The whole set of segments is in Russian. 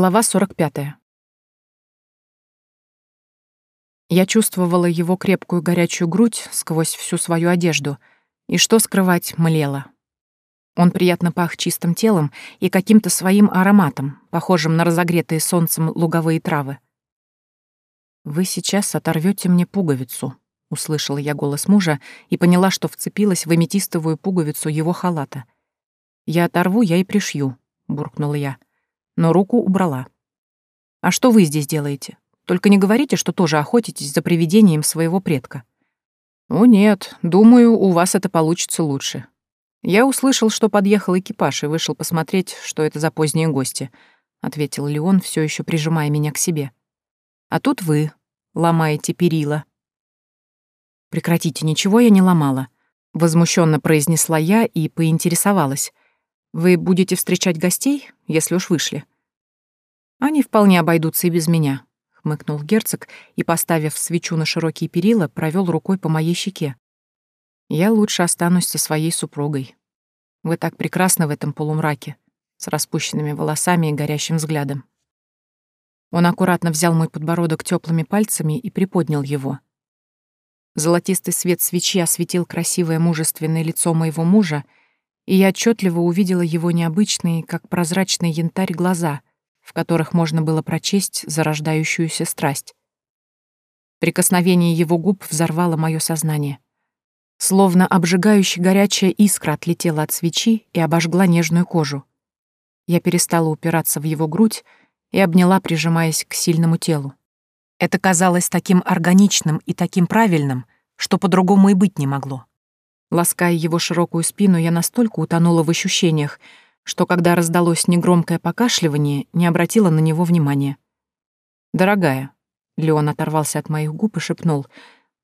Глава 45. Я чувствовала его крепкую горячую грудь сквозь всю свою одежду, и что скрывать, млела. Он приятно пах чистым телом и каким-то своим ароматом, похожим на разогретые солнцем луговые травы. «Вы сейчас оторвете мне пуговицу», — услышала я голос мужа и поняла, что вцепилась в аметистовую пуговицу его халата. «Я оторву, я и пришью», — буркнула я но руку убрала. «А что вы здесь делаете? Только не говорите, что тоже охотитесь за привидением своего предка». «О нет, думаю, у вас это получится лучше. Я услышал, что подъехал экипаж и вышел посмотреть, что это за поздние гости», — ответил Леон, все еще прижимая меня к себе. «А тут вы ломаете перила». «Прекратите, ничего я не ломала», — возмущенно произнесла я и поинтересовалась. «Вы будете встречать гостей, если уж вышли?» «Они вполне обойдутся и без меня», — хмыкнул герцог и, поставив свечу на широкие перила, провел рукой по моей щеке. «Я лучше останусь со своей супругой. Вы так прекрасны в этом полумраке, с распущенными волосами и горящим взглядом». Он аккуратно взял мой подбородок теплыми пальцами и приподнял его. Золотистый свет свечи осветил красивое мужественное лицо моего мужа, и я отчетливо увидела его необычные, как прозрачный янтарь, глаза — в которых можно было прочесть зарождающуюся страсть. Прикосновение его губ взорвало мое сознание. Словно обжигающая горячая искра отлетела от свечи и обожгла нежную кожу. Я перестала упираться в его грудь и обняла, прижимаясь к сильному телу. Это казалось таким органичным и таким правильным, что по-другому и быть не могло. Лаская его широкую спину, я настолько утонула в ощущениях, что, когда раздалось негромкое покашливание, не обратила на него внимания. «Дорогая», — Леон оторвался от моих губ и шепнул,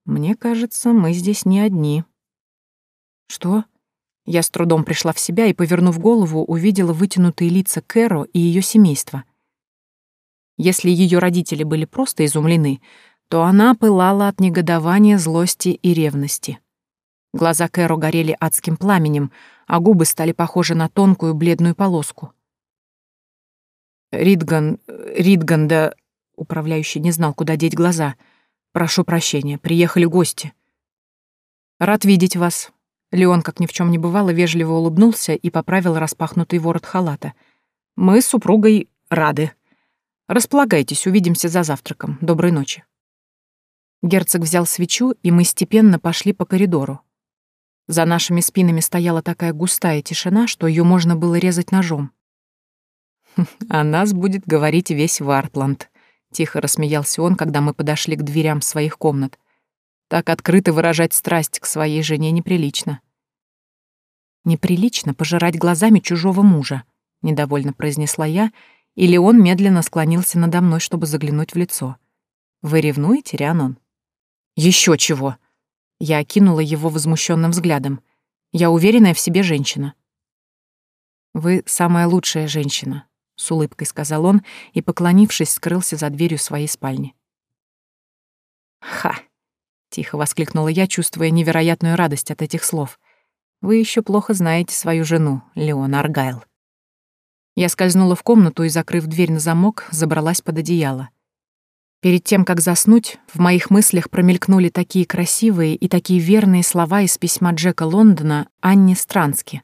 «мне кажется, мы здесь не одни». «Что?» Я с трудом пришла в себя и, повернув голову, увидела вытянутые лица Кэро и ее семейства. Если ее родители были просто изумлены, то она пылала от негодования, злости и ревности. Глаза Кэро горели адским пламенем, а губы стали похожи на тонкую бледную полоску. «Ридган... Ридган, да...» Управляющий не знал, куда деть глаза. «Прошу прощения, приехали гости». «Рад видеть вас». Леон, как ни в чем не бывало, вежливо улыбнулся и поправил распахнутый ворот халата. «Мы с супругой рады. Располагайтесь, увидимся за завтраком. Доброй ночи». Герцог взял свечу, и мы степенно пошли по коридору. За нашими спинами стояла такая густая тишина, что ее можно было резать ножом. «О нас будет говорить весь Вартланд», — тихо рассмеялся он, когда мы подошли к дверям своих комнат. «Так открыто выражать страсть к своей жене неприлично». «Неприлично пожирать глазами чужого мужа», — недовольно произнесла я, или он медленно склонился надо мной, чтобы заглянуть в лицо. «Вы ревнуете, Рианон?» Еще чего!» Я окинула его возмущенным взглядом. Я уверенная в себе женщина. «Вы самая лучшая женщина», — с улыбкой сказал он и, поклонившись, скрылся за дверью своей спальни. «Ха!» — тихо воскликнула я, чувствуя невероятную радость от этих слов. «Вы еще плохо знаете свою жену, Леон Аргайл». Я скользнула в комнату и, закрыв дверь на замок, забралась под одеяло. Перед тем, как заснуть, в моих мыслях промелькнули такие красивые и такие верные слова из письма Джека Лондона Анне Странски.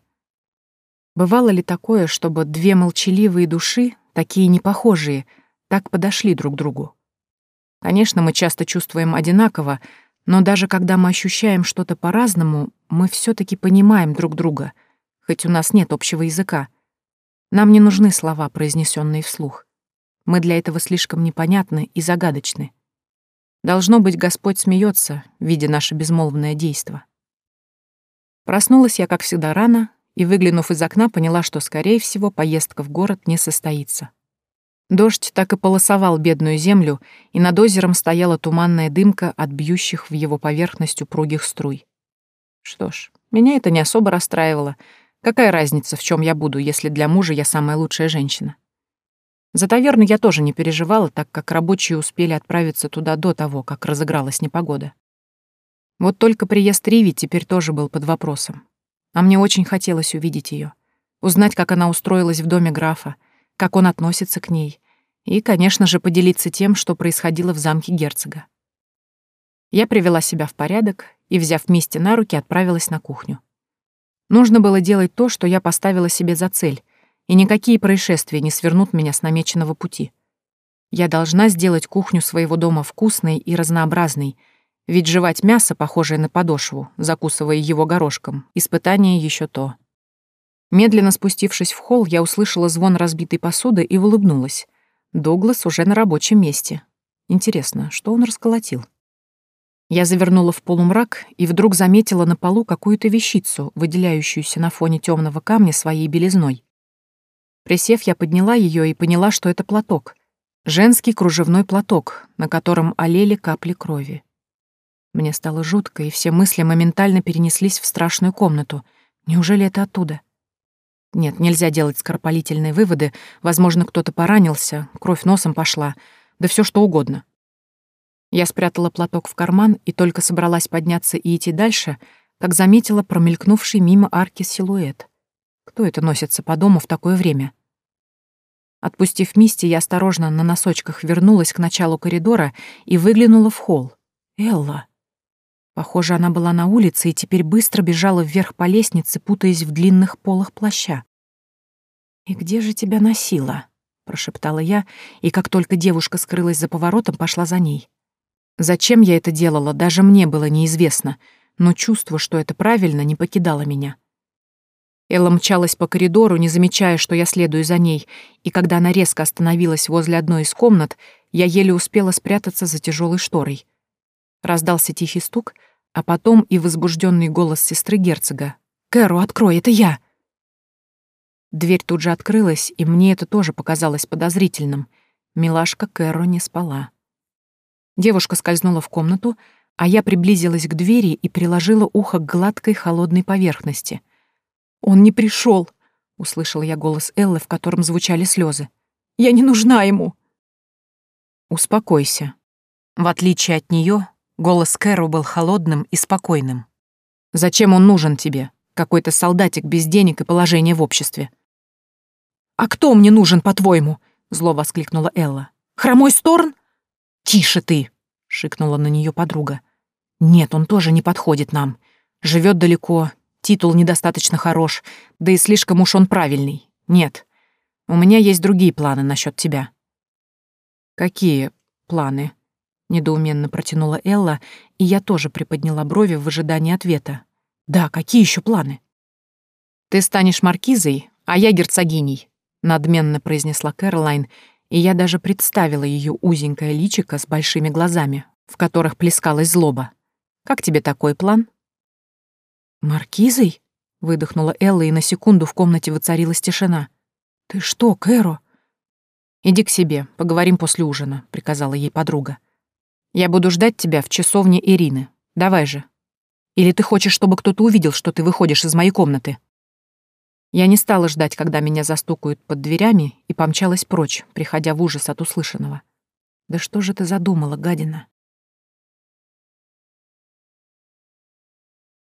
Бывало ли такое, чтобы две молчаливые души, такие непохожие, так подошли друг к другу? Конечно, мы часто чувствуем одинаково, но даже когда мы ощущаем что-то по-разному, мы все таки понимаем друг друга, хоть у нас нет общего языка. Нам не нужны слова, произнесенные вслух. Мы для этого слишком непонятны и загадочны. Должно быть, Господь смеется, видя наше безмолвное действо. Проснулась я, как всегда, рано, и, выглянув из окна, поняла, что, скорее всего, поездка в город не состоится. Дождь так и полосовал бедную землю, и над озером стояла туманная дымка от бьющих в его поверхность упругих струй. Что ж, меня это не особо расстраивало. Какая разница, в чем я буду, если для мужа я самая лучшая женщина? За таверну я тоже не переживала, так как рабочие успели отправиться туда до того, как разыгралась непогода. Вот только приезд Риви теперь тоже был под вопросом. А мне очень хотелось увидеть ее, узнать, как она устроилась в доме графа, как он относится к ней, И, конечно же, поделиться тем, что происходило в замке герцога. Я привела себя в порядок и, взяв вместе на руки, отправилась на кухню. Нужно было делать то, что я поставила себе за цель, и никакие происшествия не свернут меня с намеченного пути. Я должна сделать кухню своего дома вкусной и разнообразной, ведь жевать мясо, похожее на подошву, закусывая его горошком, испытание еще то. Медленно спустившись в холл, я услышала звон разбитой посуды и улыбнулась. Дуглас уже на рабочем месте. Интересно, что он расколотил? Я завернула в полумрак и вдруг заметила на полу какую-то вещицу, выделяющуюся на фоне темного камня своей белизной. Присев, я подняла ее и поняла, что это платок. Женский кружевной платок, на котором олели капли крови. Мне стало жутко, и все мысли моментально перенеслись в страшную комнату. Неужели это оттуда? Нет, нельзя делать скоропалительные выводы. Возможно, кто-то поранился, кровь носом пошла, да все что угодно. Я спрятала платок в карман и только собралась подняться и идти дальше, как заметила промелькнувший мимо арки силуэт. Кто это носится по дому в такое время? Отпустив Мисти, я осторожно на носочках вернулась к началу коридора и выглянула в холл. Элла. Похоже, она была на улице и теперь быстро бежала вверх по лестнице, путаясь в длинных полах плаща. «И где же тебя носила?» — прошептала я, и как только девушка скрылась за поворотом, пошла за ней. Зачем я это делала, даже мне было неизвестно, но чувство, что это правильно, не покидало меня. Элла мчалась по коридору, не замечая, что я следую за ней, и когда она резко остановилась возле одной из комнат, я еле успела спрятаться за тяжелой шторой. Раздался тихий стук, а потом и возбужденный голос сестры герцога. «Кэру, открой, это я!» Дверь тут же открылась, и мне это тоже показалось подозрительным. Милашка Кэру не спала. Девушка скользнула в комнату, а я приблизилась к двери и приложила ухо к гладкой холодной поверхности. «Он не пришел, услышала я голос Эллы, в котором звучали слезы. «Я не нужна ему!» «Успокойся». В отличие от нее, голос Кэру был холодным и спокойным. «Зачем он нужен тебе? Какой-то солдатик без денег и положения в обществе». «А кто мне нужен, по-твоему?» — зло воскликнула Элла. «Хромой Сторн? «Тише ты!» — шикнула на нее подруга. «Нет, он тоже не подходит нам. Живет далеко, титул недостаточно хорош, да и слишком уж он правильный. Нет, у меня есть другие планы насчет тебя». «Какие планы?» — недоуменно протянула Элла, и я тоже приподняла брови в ожидании ответа. «Да, какие еще планы?» «Ты станешь маркизой, а я герцогиней», — надменно произнесла Кэролайн, и я даже представила ее узенькое личико с большими глазами, в которых плескалась злоба. «Как тебе такой план?» «Маркизой?» — выдохнула Элла, и на секунду в комнате воцарилась тишина. «Ты что, Кэро?» «Иди к себе, поговорим после ужина», — приказала ей подруга. «Я буду ждать тебя в часовне Ирины. Давай же. Или ты хочешь, чтобы кто-то увидел, что ты выходишь из моей комнаты?» Я не стала ждать, когда меня застукают под дверями, и помчалась прочь, приходя в ужас от услышанного. «Да что же ты задумала, гадина?»